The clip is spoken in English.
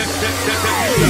that, that, that,